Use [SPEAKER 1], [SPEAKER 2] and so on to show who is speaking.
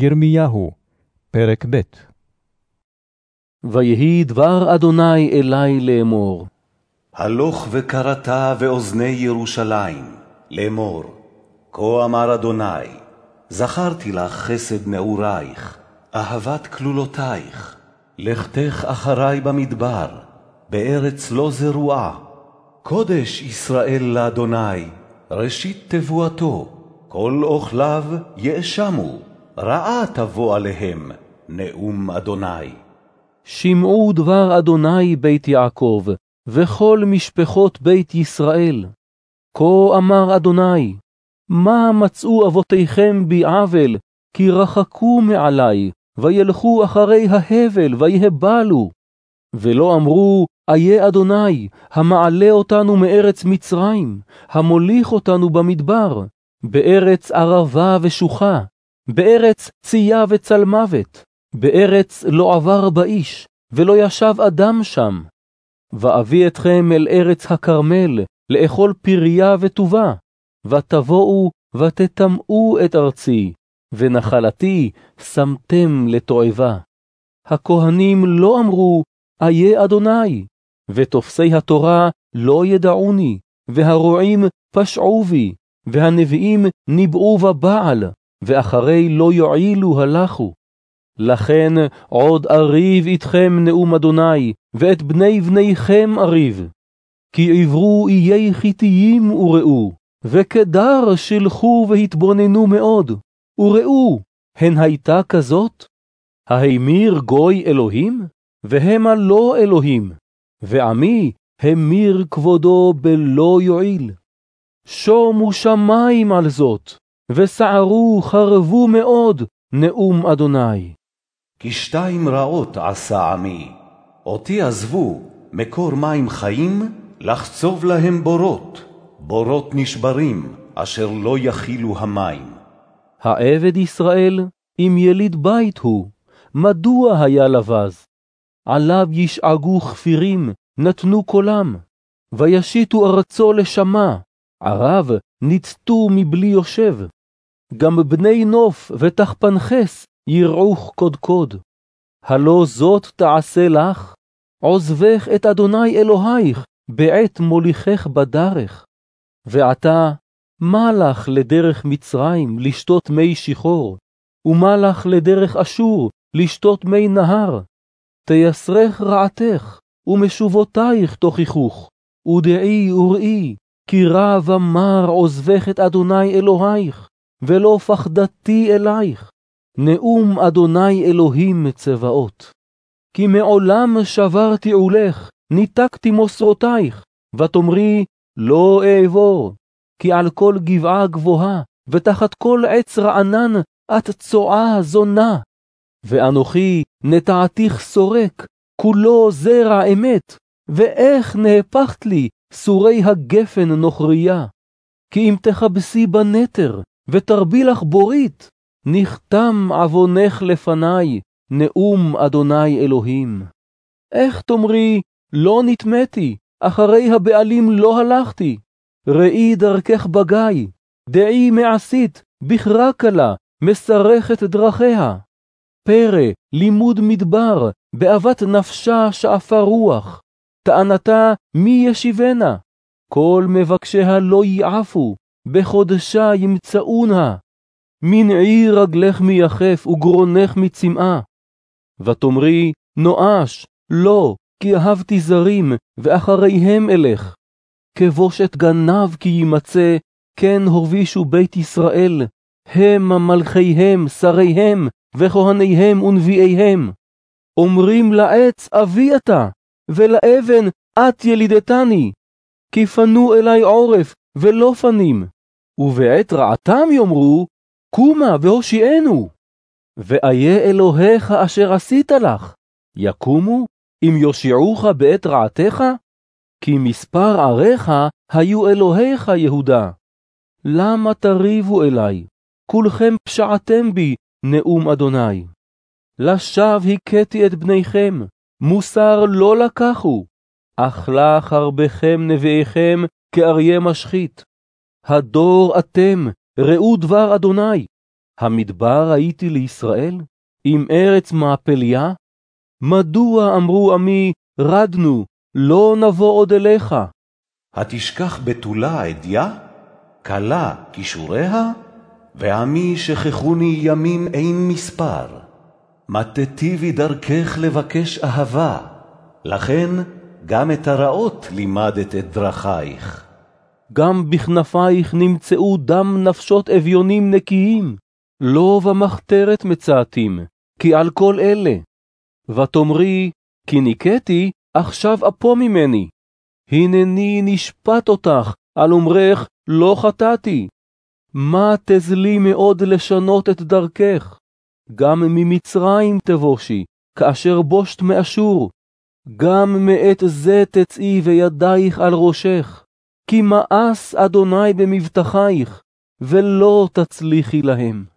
[SPEAKER 1] ירמיהו, פרק ב'
[SPEAKER 2] ויהי דבר אדוני אלי לאמור.
[SPEAKER 3] הלוך וקראת באוזני ירושלים, לאמור, כה אמר אדוני, זכרתי לך חסד נעורייך, אהבת כלולותייך, לכתך אחרי במדבר, בארץ לא זרועה. קודש ישראל לאדוני, ראשית תבואתו, כל אוכליו יאשמו, רעה תבוא עליהם, נאום אדוני.
[SPEAKER 2] שמעו דבר אדוני בית יעקב, וכל משפחות בית ישראל. כה אמר אדוני, מה מצאו אבותיכם בי עוול, כי רחקו מעלי, וילכו אחרי ההבל, ויהבלו. ולא אמרו, איה אדוני, המעלה אותנו מארץ מצרים, המוליך אותנו במדבר, בארץ ערבה ושוחה, בארץ צייה וצלמוות, בארץ לא עבר באיש, ולא ישב אדם שם. ואביא אתכם אל ארץ הכרמל, לאכול פריה וטובה, ותבואו ותטמאו את ארצי, ונחלתי שמתם לתועבה. הכהנים לא אמרו, איה אדוני, ותופסי התורה לא ידעוני, והרועים פשעו בי, והנביאים ניבאו בבעל, ואחרי לא יועילו הלכו. לכן עוד אריב איתכם נאום אדוני, ואת בני בניכם אריב. כי עברו איי חיתיים וראו, וכדר שילחו והתבוננו מאוד, וראו, הן הייתה כזאת? ההמיר גוי אלוהים? והמה לא אלוהים, ועמי המיר כבודו בלא יועיל. שומו שמים על זאת, וסערו חרבו מאוד, נאום אדוני.
[SPEAKER 3] כי שתיים רעות עשה עמי, אותי עזבו, מקור מים חיים, לחצוב להם בורות, בורות נשברים, אשר לא יכילו המים.
[SPEAKER 2] העבד ישראל, אם יליד בית הוא, מדוע היה לבז? עליו ישאגו כפירים, נתנו קולם, וישיתו ארצו לשמה, ערב ניצתו מבלי יושב. גם בני נוף ותחפנחס ירעוך קודקוד. הלא זאת תעשה לך, עוזבך את אדוני אלוהיך, בעת מוליכך בדרך. ועתה, מה לך לדרך מצרים לשתות מי שיחור, ומה לך לדרך אשור לשתות מי נהר? תייסרך רעתך, ומשובותייך תוכיחוך, ודעי וראי, כי רע ומר עוזבך את אדוני אלוהיך, ולא פחדתי אלייך. נאום אדוני אלוהים צבאות. כי מעולם שברתי עולך, ניתקתי מוסרותייך, ותאמרי, לא אעבור, כי על כל גבעה גבוהה, ותחת כל עץ רענן, את צועה זונה. ואנוכי נטעתיך סורק, כולו זרע אמת, ואיך נהפכת לי סורי הגפן נוכריה. כי אם תכבסי בנתר, ותרבי לך בורית, נכתם עוונך לפניי, נאום אדוני אלוהים. איך תאמרי, לא נטמאתי, אחרי הבעלים לא הלכתי. ראי דרכך בגיא, דעי מעשית, בכרה קלה, מסרכת דרכיה. פרא, לימוד מדבר, באהבת נפשה שאפה רוח. טענתה מי ישיבנה? כל מבקשיה לא יעפו, בחודשה ימצאונה. מנעי רגלך מיחף וגרונך מצמאה. ותאמרי, נואש, לא, כי אהבתי זרים, ואחריהם אלך. כבושת גנב כי יימצא, כן הורבישו בית ישראל, המה מלכיהם, שריהם, וכהניהם ונביאיהם. אומרים לעץ, אבי אתה, ולאבן, את ילידתני. כי פנו אלי עורף, ולא פנים. ובעת רעתם יאמרו, קומה והושיענו. ואיה אלוהיך אשר עשית לך, יקומו אם יושיעוך בעת רעתך? כי מספר עריך היו אלוהיך יהודה. למה תריבו אלי? כולכם פשעתם בי, נאום אדוני. לשווא הכיתי את בניכם, מוסר לא לקחו, אכלה חרבכם נביאיכם כאריה משחית. הדור אתם, ראו דבר אדוני, המדבר הייתי לישראל? עם ארץ מעפליה? מדוע אמרו עמי, רדנו, לא נבוא עוד אליך?
[SPEAKER 3] התשכח בתולה אדיה? כלה כישוריה? ועמי שכחוני ימים אין מספר. תיטיבי דרכך לבקש אהבה, לכן גם את הרעות לימדת את דרכייך.
[SPEAKER 2] גם בכנפייך נמצאו דם נפשות אביונים נקיים, לא במחתרת מצאתים, כי על כל אלה. ותאמרי, כי ניקאתי, עכשיו אפו ממני. הנני נשפט אותך, על אומרך, לא חטאתי. מה תזלי מאוד לשנות את דרכך? גם ממצרים תבושי, כאשר בושת מאשור. גם מעת זה תצאי וידייך על ראשך. כי מאס אדוני במבטחייך, ולא תצליחי להם.